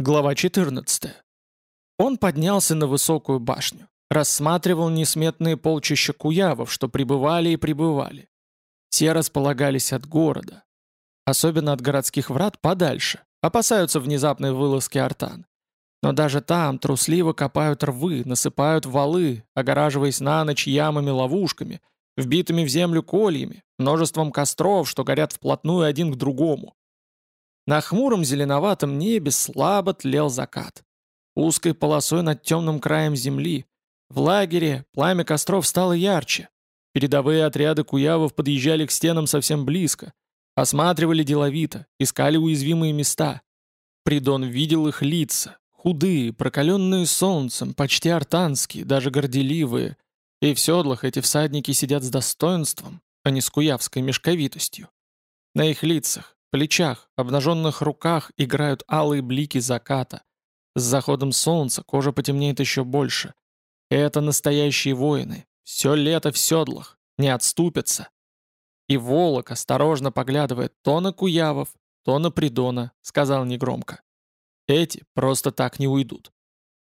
Глава 14. Он поднялся на высокую башню, рассматривал несметные полчища куявов, что прибывали и прибывали. Все располагались от города, особенно от городских врат подальше, опасаются внезапной вылазки артан. Но даже там трусливо копают рвы, насыпают валы, огораживаясь на ночь ямами-ловушками, вбитыми в землю кольями, множеством костров, что горят вплотную один к другому. На хмуром зеленоватом небе слабо тлел закат. Узкой полосой над темным краем земли. В лагере пламя костров стало ярче. Передовые отряды куявов подъезжали к стенам совсем близко. Осматривали деловито, искали уязвимые места. Придон видел их лица, худые, прокаленные солнцем, почти артанские, даже горделивые. И в седлах эти всадники сидят с достоинством, а не с куявской мешковитостью. На их лицах, плечах, обнаженных руках играют алые блики заката. С заходом солнца кожа потемнеет еще больше. Это настоящие воины. Все лето в седлах. Не отступятся. И Волок осторожно поглядывает то на Куявов, то на Придона, сказал негромко. Эти просто так не уйдут.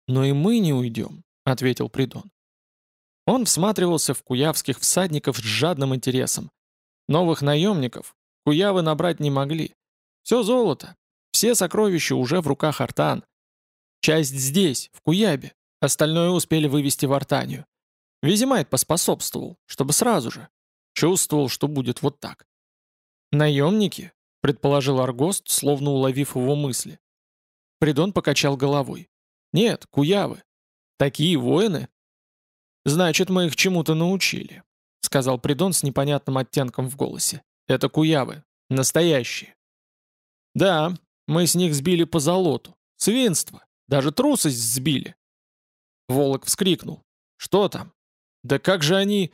Но и мы не уйдем, ответил Придон. Он всматривался в куявских всадников с жадным интересом. Новых наемников, Куявы набрать не могли. Все золото, все сокровища уже в руках Артан. Часть здесь, в Куябе, остальное успели вывести в Артанию. Визимайт поспособствовал, чтобы сразу же. Чувствовал, что будет вот так. «Наемники?» — предположил Аргост, словно уловив его мысли. Придон покачал головой. «Нет, куявы. Такие воины?» «Значит, мы их чему-то научили», — сказал Придон с непонятным оттенком в голосе. Это куявы. Настоящие. Да, мы с них сбили по золоту. Свинство. Даже трусость сбили. Волок вскрикнул. Что там? Да как же они...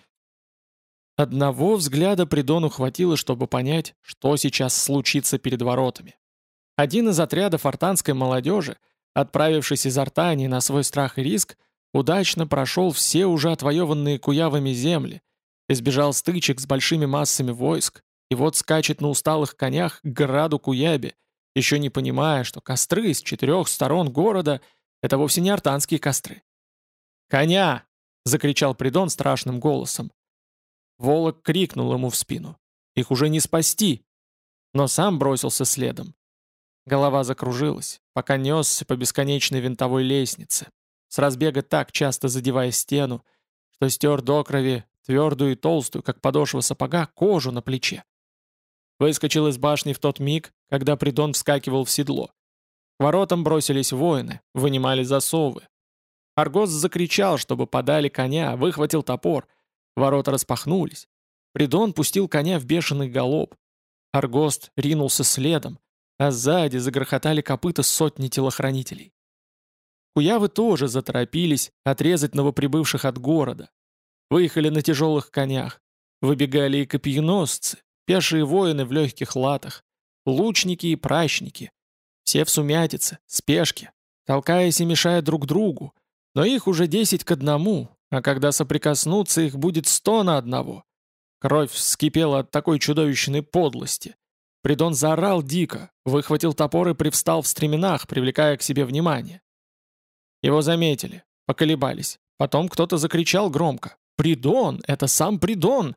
Одного взгляда Придону хватило, чтобы понять, что сейчас случится перед воротами. Один из отрядов артанской молодежи, отправившись из Артании на свой страх и риск, удачно прошел все уже отвоеванные куявами земли, избежал стычек с большими массами войск, и вот скачет на усталых конях к граду Куябе, еще не понимая, что костры с четырех сторон города — это вовсе не артанские костры. «Коня!» — закричал Придон страшным голосом. Волок крикнул ему в спину. «Их уже не спасти!» Но сам бросился следом. Голова закружилась, пока несся по бесконечной винтовой лестнице, с разбега так часто задевая стену, что стер до крови твердую и толстую, как подошва сапога, кожу на плече. Выскочил из башни в тот миг, когда Придон вскакивал в седло. К воротам бросились воины, вынимали засовы. Аргос закричал, чтобы подали коня, выхватил топор. Ворота распахнулись. Придон пустил коня в бешеный галоп. Аргост ринулся следом, а сзади загрохотали копыта сотни телохранителей. Куявы тоже заторопились отрезать новоприбывших от города. Выехали на тяжелых конях. Выбегали и копьеносцы, пешие воины в легких латах, лучники и прачники. Все в сумятице, спешке, толкаясь и мешая друг другу, но их уже десять к одному, а когда соприкоснутся, их будет сто на одного. Кровь вскипела от такой чудовищной подлости. Придон заорал дико, выхватил топор и привстал в стременах, привлекая к себе внимание. Его заметили, поколебались. Потом кто-то закричал громко. «Придон! Это сам Придон!»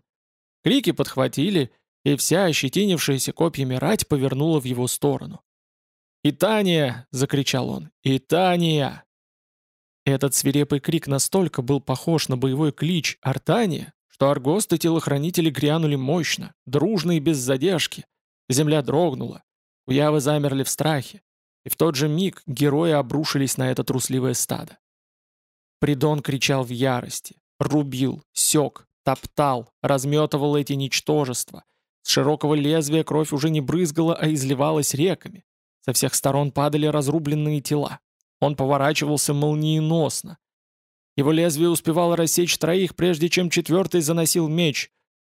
Крики подхватили, и вся ощетинившаяся копьями рать повернула в его сторону. «Итания!» — закричал он. «Итания!» Этот свирепый крик настолько был похож на боевой клич «Артания», что аргосты телохранители грянули мощно, дружно и без задержки. Земля дрогнула. Уявы замерли в страхе. И в тот же миг герои обрушились на это трусливое стадо. Придон кричал в ярости, рубил, сек, топтал, разметывал эти ничтожества — с широкого лезвия кровь уже не брызгала, а изливалась реками. Со всех сторон падали разрубленные тела. Он поворачивался молниеносно. Его лезвие успевало рассечь троих, прежде чем четвертый заносил меч.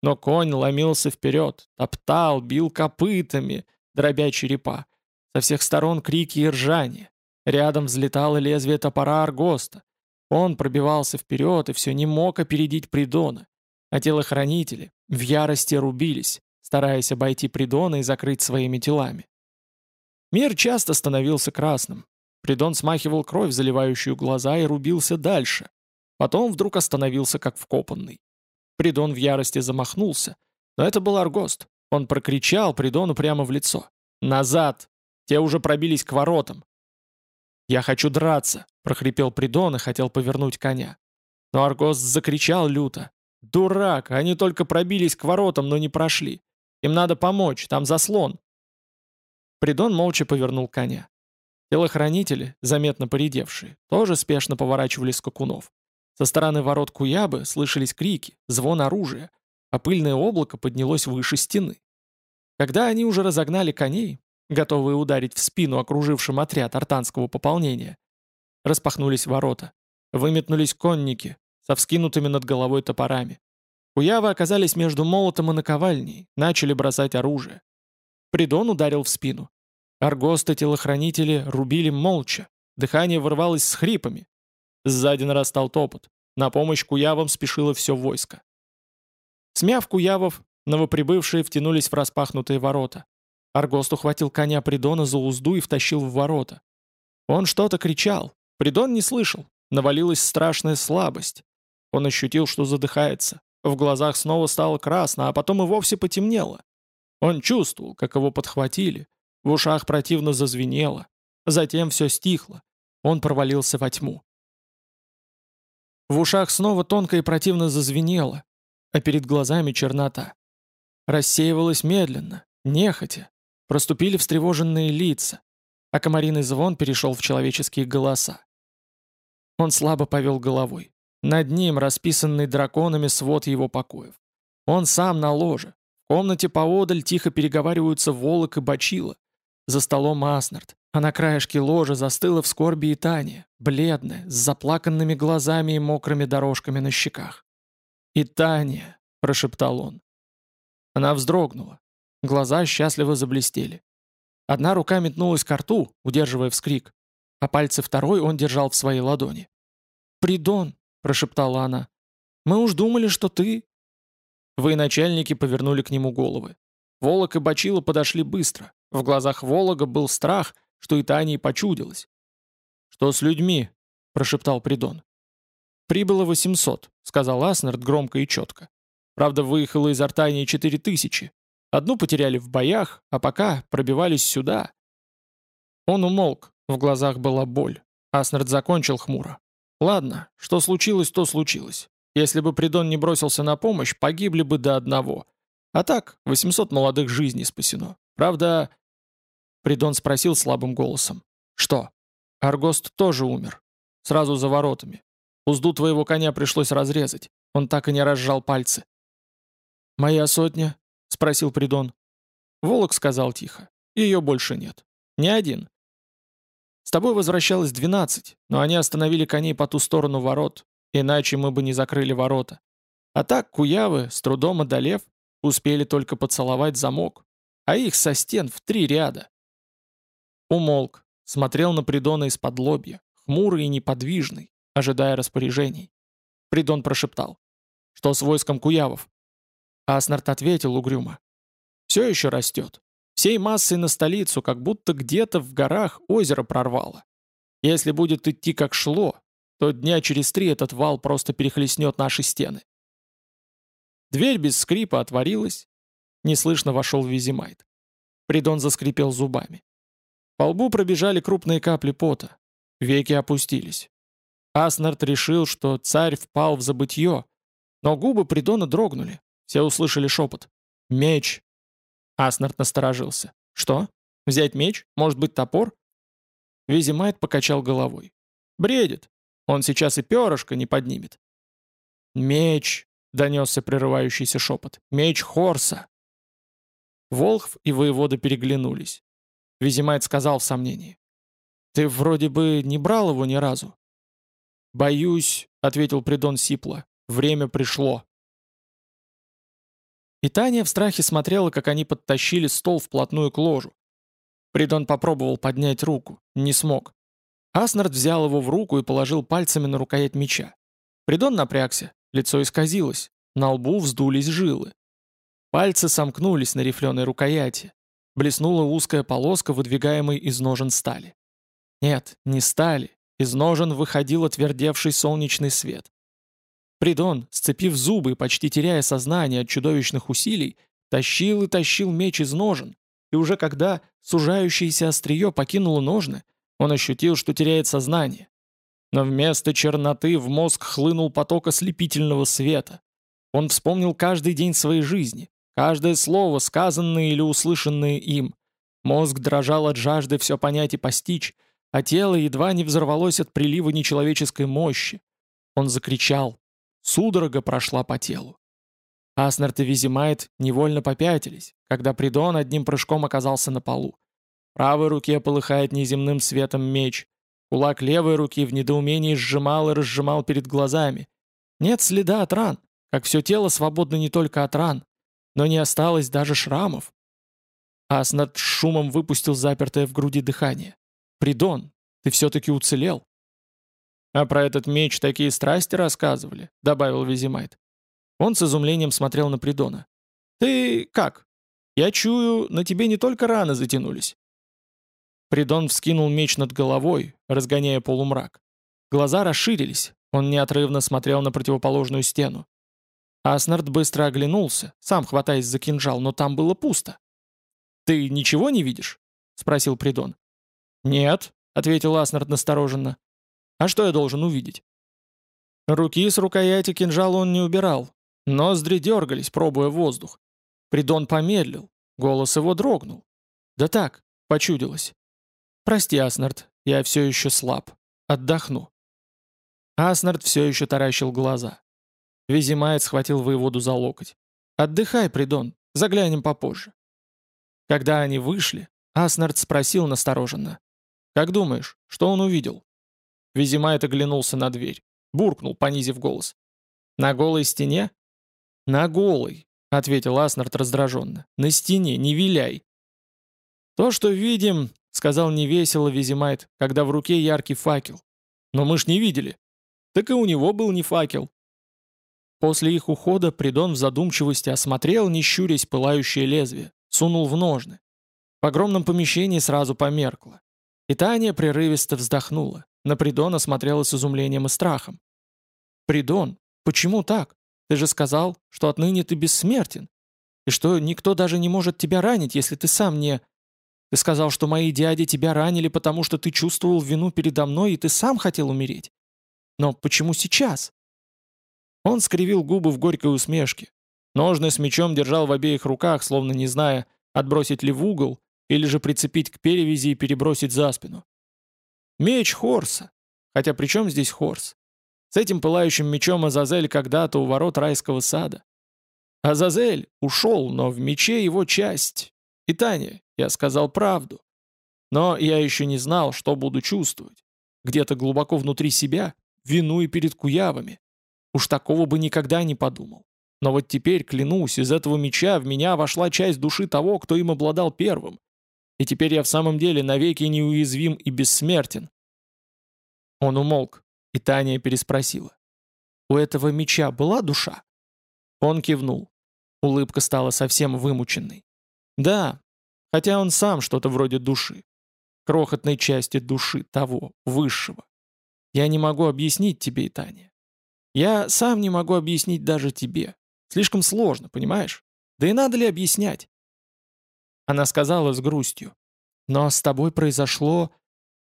Но конь ломился вперед, топтал, бил копытами, дробя черепа. Со всех сторон крики и ржание. Рядом взлетало лезвие топора Аргоста. Он пробивался вперед и все не мог опередить Придона. А телохранители в ярости рубились стараясь обойти Придона и закрыть своими телами. Мир часто становился красным. Придон смахивал кровь, заливающую глаза, и рубился дальше. Потом вдруг остановился, как вкопанный. Придон в ярости замахнулся. Но это был Аргост. Он прокричал Придону прямо в лицо. «Назад! Те уже пробились к воротам!» «Я хочу драться!» — прохрипел Придон и хотел повернуть коня. Но Аргост закричал люто. «Дурак! Они только пробились к воротам, но не прошли. Им надо помочь, там заслон!» Придон молча повернул коня. Телохранители, заметно поредевшие, тоже спешно поворачивали скакунов. Со стороны ворот Куябы слышались крики, звон оружия, а пыльное облако поднялось выше стены. Когда они уже разогнали коней, готовые ударить в спину окружившим отряд артанского пополнения, распахнулись ворота. Выметнулись конники со вскинутыми над головой топорами. Куявы оказались между молотом и наковальней, начали бросать оружие. Придон ударил в спину. Аргосты-телохранители рубили молча, дыхание вырвалось с хрипами. Сзади нарастал топот. На помощь куявам спешило все войско. Смяв куявов, новоприбывшие втянулись в распахнутые ворота. Аргост ухватил коня Придона за узду и втащил в ворота. Он что-то кричал. Придон не слышал. Навалилась страшная слабость. Он ощутил, что задыхается. В глазах снова стало красно, а потом и вовсе потемнело. Он чувствовал, как его подхватили. В ушах противно зазвенело. Затем все стихло. Он провалился во тьму. В ушах снова тонко и противно зазвенело, а перед глазами чернота. Рассеивалась медленно, нехотя. Проступили встревоженные лица, а комариный звон перешел в человеческие голоса. Он слабо повел головой. Над ним расписанный драконами свод его покоев. Он сам на ложе. В комнате поодаль тихо переговариваются Волок и Бачила. За столом Аснард, а на краешке ложа застыла в скорби и Таня, бледная, с заплаканными глазами и мокрыми дорожками на щеках. «И Таня!» — прошептал он. Она вздрогнула. Глаза счастливо заблестели. Одна рука метнулась к рту, удерживая вскрик, а пальцы второй он держал в своей ладони. «Придон!» — прошептала она. «Мы уж думали, что ты...» Вы начальники повернули к нему головы. Волок и Бачила подошли быстро. В глазах Волога был страх, что и Тане почудилось. «Что с людьми?» — прошептал Придон. «Прибыло 800», — сказал Аснард громко и четко. «Правда, выехало из Артании 4000. Одну потеряли в боях, а пока пробивались сюда». Он умолк, в глазах была боль. Аснард закончил хмуро. «Ладно, что случилось, то случилось. Если бы Придон не бросился на помощь, погибли бы до одного. А так, 800 молодых жизней спасено. Правда, Придон спросил слабым голосом. «Что?» «Аргост тоже умер. Сразу за воротами. Узду твоего коня пришлось разрезать. Он так и не разжал пальцы». «Моя сотня?» — спросил Придон. Волок сказал тихо. «Ее больше нет. Ни один. С тобой возвращалось двенадцать, но они остановили коней по ту сторону ворот, иначе мы бы не закрыли ворота. А так куявы, с трудом одолев, успели только поцеловать замок, а их со стен в три ряда. Умолк, смотрел на Придона из-под лобья, хмурый и неподвижный, ожидая распоряжений. Придон прошептал. «Что с войском Куявов?» Аснард ответил угрюмо. «Все еще растет. Всей массой на столицу, как будто где-то в горах озеро прорвало. Если будет идти как шло, то дня через три этот вал просто перехлестнет наши стены». Дверь без скрипа отворилась. Неслышно вошел Визимайт. Придон заскрипел зубами. По лбу пробежали крупные капли пота. Веки опустились. Аснард решил, что царь впал в забытье, но губы Придона дрогнули. Все услышали шепот. «Меч!» Аснард насторожился. «Что? Взять меч? Может быть, топор?» Визимайт покачал головой. «Бредит. Он сейчас и перышко не поднимет». «Меч!» — донесся прерывающийся шепот. «Меч Хорса!» Волхв и воевода переглянулись. Визимайт сказал в сомнении. «Ты вроде бы не брал его ни разу». «Боюсь», — ответил Придон сипло, — «время пришло». И Таня в страхе смотрела, как они подтащили стол вплотную к ложу. Придон попробовал поднять руку, не смог. Аснард взял его в руку и положил пальцами на рукоять меча. Придон напрягся, лицо исказилось, на лбу вздулись жилы. Пальцы сомкнулись на рифленой рукояти. Блеснула узкая полоска, выдвигаемой из ножен стали. Нет, не стали. Из ножен выходил отвердевший солнечный свет. Придон, сцепив зубы почти теряя сознание от чудовищных усилий, тащил и тащил меч из ножен, и уже когда сужающееся острие покинуло ножны, он ощутил, что теряет сознание. Но вместо черноты в мозг хлынул поток ослепительного света. Он вспомнил каждый день своей жизни, каждое слово, сказанное или услышанное им. Мозг дрожал от жажды все понять и постичь, а тело едва не взорвалось от прилива нечеловеческой мощи. Он закричал. Судорога прошла по телу. Аснард и Визимайт невольно попятились, когда Придон одним прыжком оказался на полу. В правой руке полыхает неземным светом меч. Кулак левой руки в недоумении сжимал и разжимал перед глазами. Нет следа от ран, как все тело свободно не только от ран, но не осталось даже шрамов. Аснард шумом выпустил запертое в груди дыхание. «Придон, ты все-таки уцелел!» «А про этот меч такие страсти рассказывали», — добавил Визимайт. Он с изумлением смотрел на Придона. «Ты как? Я чую, на тебе не только раны затянулись». Придон вскинул меч над головой, разгоняя полумрак. Глаза расширились, он неотрывно смотрел на противоположную стену. Аснард быстро оглянулся, сам хватаясь за кинжал, но там было пусто. «Ты ничего не видишь?» — спросил Придон. «Нет», — ответил Аснард настороженно. «А что я должен увидеть?» Руки с рукояти кинжала он не убирал. Ноздри дергались, пробуя воздух. Придон помедлил, голос его дрогнул. «Да так, почудилось. Прости, Аснард, я все еще слаб. Отдохну». Аснард все еще таращил глаза. Визимает схватил воеводу за локоть. «Отдыхай, Придон, заглянем попозже». Когда они вышли, Аснард спросил настороженно. «Как думаешь, что он увидел?» Визимайт оглянулся на дверь. Буркнул, понизив голос. «На голой стене?» «На голой», — ответил Аснард раздраженно. «На стене, не виляй». «То, что видим», — сказал невесело Визимайт, когда в руке яркий факел. «Но мы ж не видели». «Так и у него был не факел». После их ухода Придон в задумчивости осмотрел, не щурясь, пылающее лезвие, сунул в ножны. В огромном помещении сразу померкло. И Таня прерывисто вздохнула. На Придона смотрела с изумлением и страхом. «Придон, почему так? Ты же сказал, что отныне ты бессмертен, и что никто даже не может тебя ранить, если ты сам не... Ты сказал, что мои дяди тебя ранили, потому что ты чувствовал вину передо мной, и ты сам хотел умереть. Но почему сейчас?» Он скривил губы в горькой усмешке. Ножны с мечом держал в обеих руках, словно не зная, отбросить ли в угол или же прицепить к перевязи и перебросить за спину. Меч Хорса. Хотя при чем здесь Хорс? С этим пылающим мечом Азазель когда-то у ворот райского сада. Азазель ушел, но в мече его часть. И Таня, я сказал правду. Но я еще не знал, что буду чувствовать. Где-то глубоко внутри себя, вину и перед куявами. Уж такого бы никогда не подумал. Но вот теперь, клянусь, из этого меча в меня вошла часть души того, кто им обладал первым. И теперь я в самом деле навеки неуязвим и бессмертен. Он умолк, и Таня переспросила. «У этого меча была душа?» Он кивнул. Улыбка стала совсем вымученной. «Да, хотя он сам что-то вроде души. Крохотной части души того, высшего. Я не могу объяснить тебе, Таня. Я сам не могу объяснить даже тебе. Слишком сложно, понимаешь? Да и надо ли объяснять? Она сказала с грустью. «Но с тобой произошло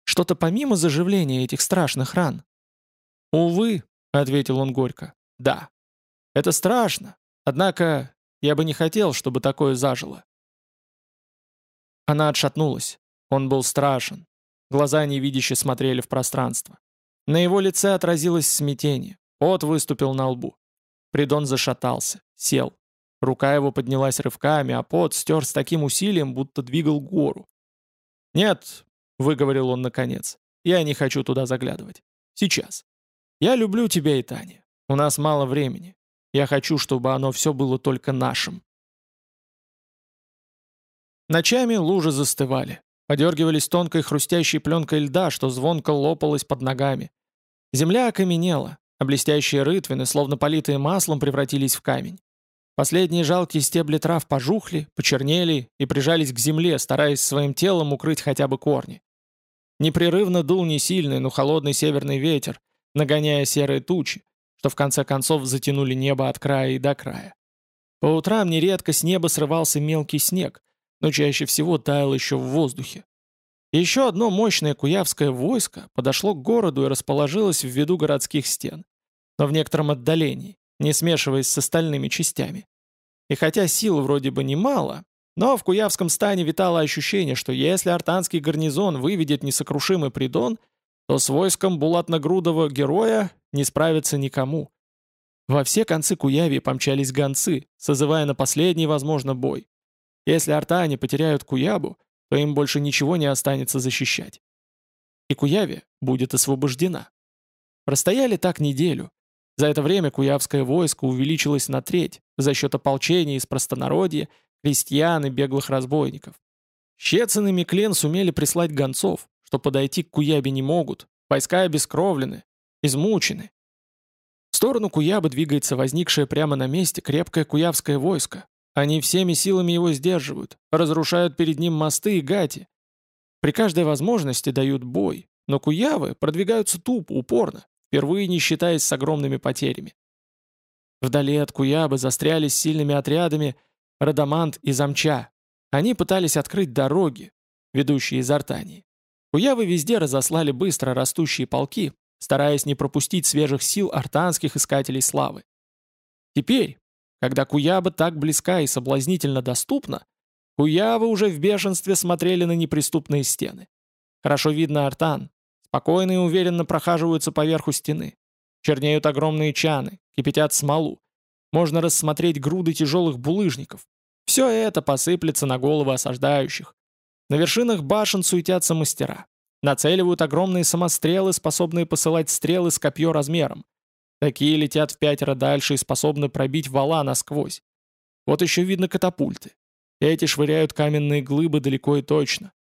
что-то помимо заживления этих страшных ран». «Увы», — ответил он горько, — «да. Это страшно, однако я бы не хотел, чтобы такое зажило». Она отшатнулась. Он был страшен. Глаза невидяще смотрели в пространство. На его лице отразилось смятение. Пот выступил на лбу. Придон зашатался, сел. Рука его поднялась рывками, а пот стер с таким усилием, будто двигал гору. «Нет», — выговорил он наконец, — «я не хочу туда заглядывать. Сейчас. Я люблю тебя и Таня. У нас мало времени. Я хочу, чтобы оно все было только нашим». Ночами лужи застывали, подергивались тонкой хрустящей пленкой льда, что звонко лопалось под ногами. Земля окаменела, а блестящие рытвины, словно политые маслом, превратились в камень. Последние жалкие стебли трав пожухли, почернели и прижались к земле, стараясь своим телом укрыть хотя бы корни. Непрерывно дул не сильный, но холодный северный ветер, нагоняя серые тучи, что в конце концов затянули небо от края и до края. По утрам нередко с неба срывался мелкий снег, но чаще всего таял еще в воздухе. Еще одно мощное куявское войско подошло к городу и расположилось в виду городских стен, но в некотором отдалении, не смешиваясь с остальными частями. И хотя сил вроде бы немало, но в Куявском стане витало ощущение, что если артанский гарнизон выведет несокрушимый придон, то с войском булатногрудого героя не справится никому. Во все концы Куяви помчались гонцы, созывая на последний, возможно, бой. Если артане потеряют Куябу, то им больше ничего не останется защищать. И Куяви будет освобождена. Простояли так неделю. За это время Куявское войско увеличилось на треть за счет ополчения из простонародья крестьян и беглых разбойников. Щецин и Миклен сумели прислать гонцов, что подойти к Куябе не могут, войска обескровлены, измучены. В сторону Куябы двигается возникшее прямо на месте крепкое куявское войско. Они всеми силами его сдерживают, разрушают перед ним мосты и гати. При каждой возможности дают бой, но куявы продвигаются тупо, упорно, впервые не считаясь с огромными потерями. Вдали от Куябы застряли с сильными отрядами Радамант и Замча. Они пытались открыть дороги, ведущие из Артании. Куявы везде разослали быстро растущие полки, стараясь не пропустить свежих сил артанских искателей славы. Теперь, когда Куяба так близка и соблазнительно доступна, Куявы уже в бешенстве смотрели на неприступные стены. Хорошо видно Артан. Спокойно и уверенно прохаживаются по верху стены. Чернеют огромные чаны, кипятят смолу. Можно рассмотреть груды тяжелых булыжников. Все это посыплется на головы осаждающих. На вершинах башен суетятся мастера. Нацеливают огромные самострелы, способные посылать стрелы с копье размером. Такие летят в пятеро дальше и способны пробить вала насквозь. Вот еще видно катапульты. Эти швыряют каменные глыбы далеко и точно.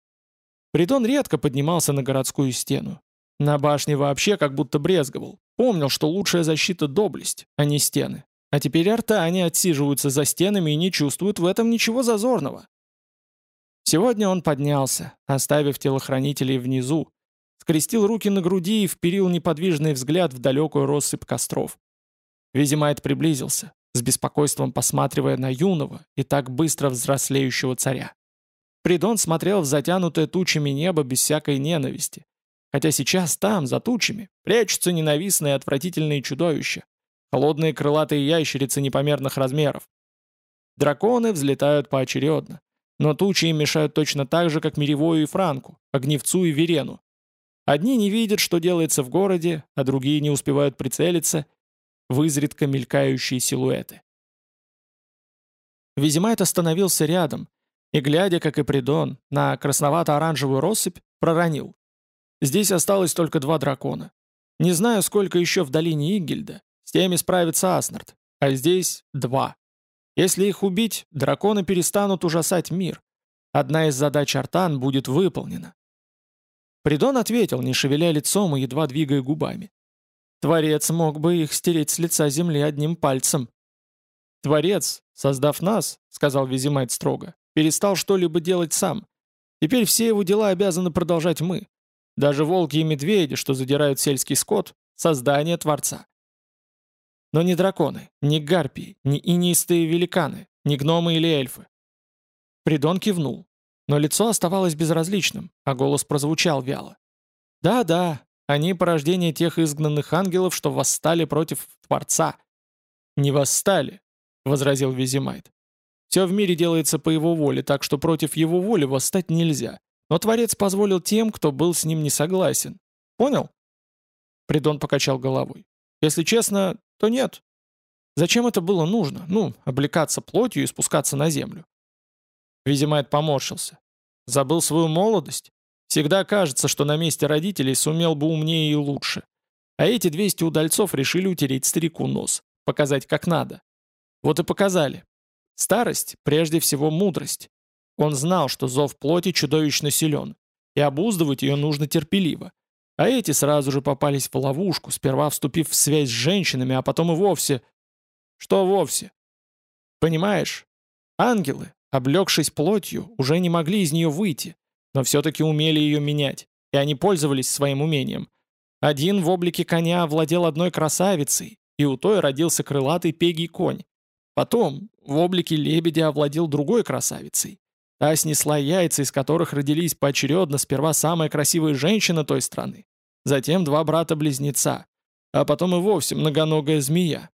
Придон редко поднимался на городскую стену. На башне вообще как будто брезговал. Помнил, что лучшая защита — доблесть, а не стены. А теперь артане отсиживаются за стенами и не чувствуют в этом ничего зазорного. Сегодня он поднялся, оставив телохранителей внизу, скрестил руки на груди и вперил неподвижный взгляд в далекую россыпь костров. Визимайт приблизился, с беспокойством посматривая на юного и так быстро взрослеющего царя. Придон смотрел в затянутое тучами небо без всякой ненависти, хотя сейчас там, за тучами, прячутся ненавистные отвратительные чудовища, холодные крылатые ящерицы непомерных размеров. Драконы взлетают поочередно, но тучи им мешают точно так же, как Миревою и Франку, Огневцу и Верену. Одни не видят, что делается в городе, а другие не успевают прицелиться в изредка мелькающие силуэты. Визимайт остановился рядом и, глядя, как и Придон, на красновато-оранжевую россыпь, проронил. Здесь осталось только два дракона. Не знаю, сколько еще в долине Игельда, с теми справится Аснард, а здесь два. Если их убить, драконы перестанут ужасать мир. Одна из задач Артан будет выполнена. Придон ответил, не шевеля лицом и едва двигая губами. Творец мог бы их стереть с лица земли одним пальцем. Творец, создав нас, сказал Визимайт строго, перестал что-либо делать сам. Теперь все его дела обязаны продолжать мы. Даже волки и медведи, что задирают сельский скот, создание Творца. Но не драконы, не гарпии, не инистые великаны, не гномы или эльфы. Придон кивнул, но лицо оставалось безразличным, а голос прозвучал вяло. «Да-да, они порождение тех изгнанных ангелов, что восстали против Творца». «Не восстали», — возразил Визимайт. «Все в мире делается по его воле, так что против его воли восстать нельзя. Но Творец позволил тем, кто был с ним не согласен. Понял?» Придон покачал головой. «Если честно, то нет. Зачем это было нужно? Ну, облекаться плотью и спускаться на землю. Визимайт поморщился. Забыл свою молодость? Всегда кажется, что на месте родителей сумел бы умнее и лучше. А эти 200 удальцов решили утереть старику нос, показать как надо. Вот и показали. Старость, прежде всего мудрость. Он знал, что зов плоти чудовищно силен, и обуздывать ее нужно терпеливо. А эти сразу же попались в ловушку, сперва вступив в связь с женщинами, а потом и вовсе... Что вовсе? Понимаешь? Ангелы, облегшись плотью, уже не могли из нее выйти, но все-таки умели ее менять. и они пользовались своим умением. Один в облике коня владел одной красавицей, и у той родился крылатый пегий конь. Потом в облике лебедя овладел другой красавицей. Та снесла яйца, из которых родились поочередно сперва самая красивая женщина той страны, затем два брата-близнеца, а потом и вовсе многоногая змея.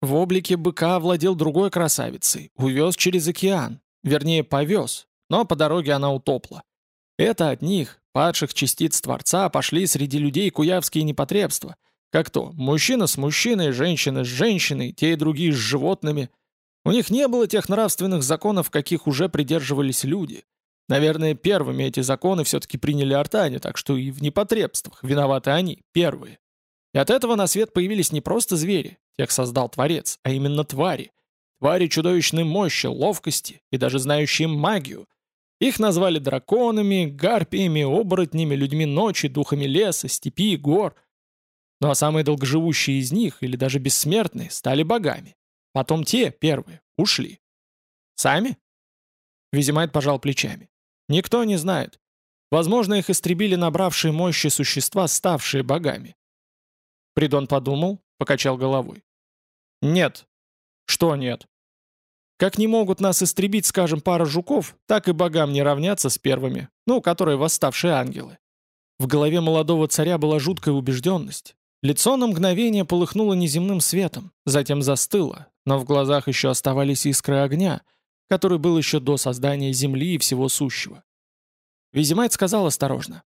В облике быка владел другой красавицей, увез через океан, вернее повез, но по дороге она утопла. Это от них, падших частиц Творца, пошли среди людей куявские непотребства. Как то, мужчина с мужчиной, женщина с женщиной, те и другие с животными. У них не было тех нравственных законов, каких уже придерживались люди. Наверное, первыми эти законы все-таки приняли артане, так что и в непотребствах виноваты они, первые. И от этого на свет появились не просто звери, тех создал Творец, а именно твари. Твари чудовищной мощи, ловкости и даже знающие магию – их назвали драконами, гарпиями, оборотнями, людьми ночи, духами леса, степи, гор. Ну а самые долгоживущие из них, или даже бессмертные, стали богами. Потом те, первые, ушли. Сами? Визимайт пожал плечами. Никто не знает. Возможно, их истребили набравшие мощи существа, ставшие богами. Придон подумал, покачал головой. Нет. Что нет? Как не могут нас истребить, скажем, пара жуков, так и богам не равняться с первыми, ну, которые восставшие ангелы. В голове молодого царя была жуткая убежденность. Лицо на мгновение полыхнуло неземным светом, затем застыло, но в глазах еще оставались искры огня, который был еще до создания земли и всего сущего. Визимайт сказал осторожно.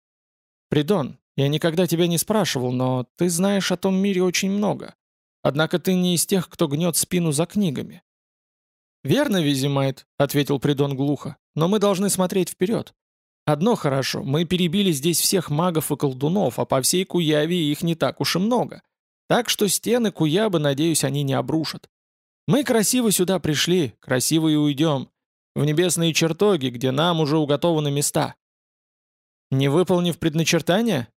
«Придон, я никогда тебя не спрашивал, но ты знаешь о том мире очень много. Однако ты не из тех, кто гнет спину за книгами. «Верно, Визимайт», — ответил Придон глухо, — «но мы должны смотреть вперед. Одно хорошо, мы перебили здесь всех магов и колдунов, а по всей Куяве их не так уж и много. Так что стены Куябы, надеюсь, они не обрушат. Мы красиво сюда пришли, красиво и уйдем. В небесные чертоги, где нам уже уготованы места». «Не выполнив предначертания?»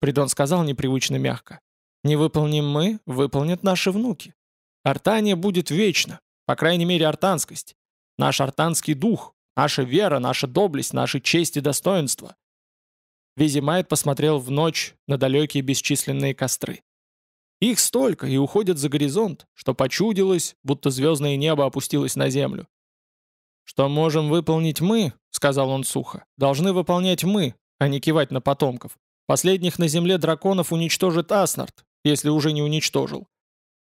Придон сказал непривычно мягко. «Не выполним мы, выполнят наши внуки. Артания будет вечно, по крайней мере, артанскость. Наш артанский дух, наша вера, наша доблесть, наши честь и достоинство. Визимайт посмотрел в ночь на далекие бесчисленные костры. Их столько и уходят за горизонт, что почудилось, будто звездное небо опустилось на землю. «Что можем выполнить мы, — сказал он сухо, — должны выполнять мы, а не кивать на потомков. Последних на земле драконов уничтожит Аснард, если уже не уничтожил.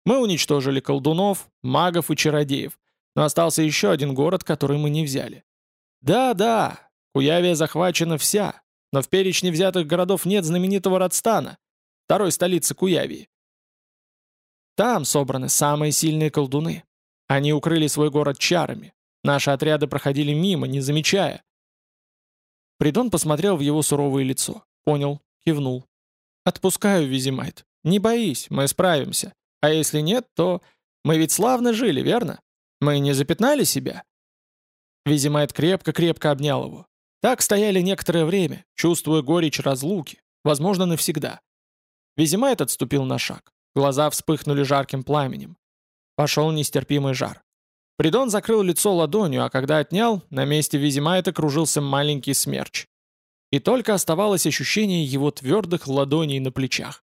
Мы уничтожили колдунов, магов и чародеев, но остался еще один город, который мы не взяли. Да-да, Куявия захвачена вся, но в перечне взятых городов нет знаменитого Радстана, второй столицы Куявии. Там собраны самые сильные колдуны. Они укрыли свой город чарами. Наши отряды проходили мимо, не замечая. Придон посмотрел в его суровое лицо. Понял, кивнул. «Отпускаю, Визимайт. Не боись, мы справимся. А если нет, то мы ведь славно жили, верно? Мы не запятнали себя?» Визимайт крепко-крепко обнял его. Так стояли некоторое время, чувствуя горечь разлуки, возможно, навсегда. Визимайт отступил на шаг. Глаза вспыхнули жарким пламенем. Пошел нестерпимый жар. Придон закрыл лицо ладонью, а когда отнял, на месте Визимайта кружился маленький смерч. И только оставалось ощущение его твердых ладоней на плечах.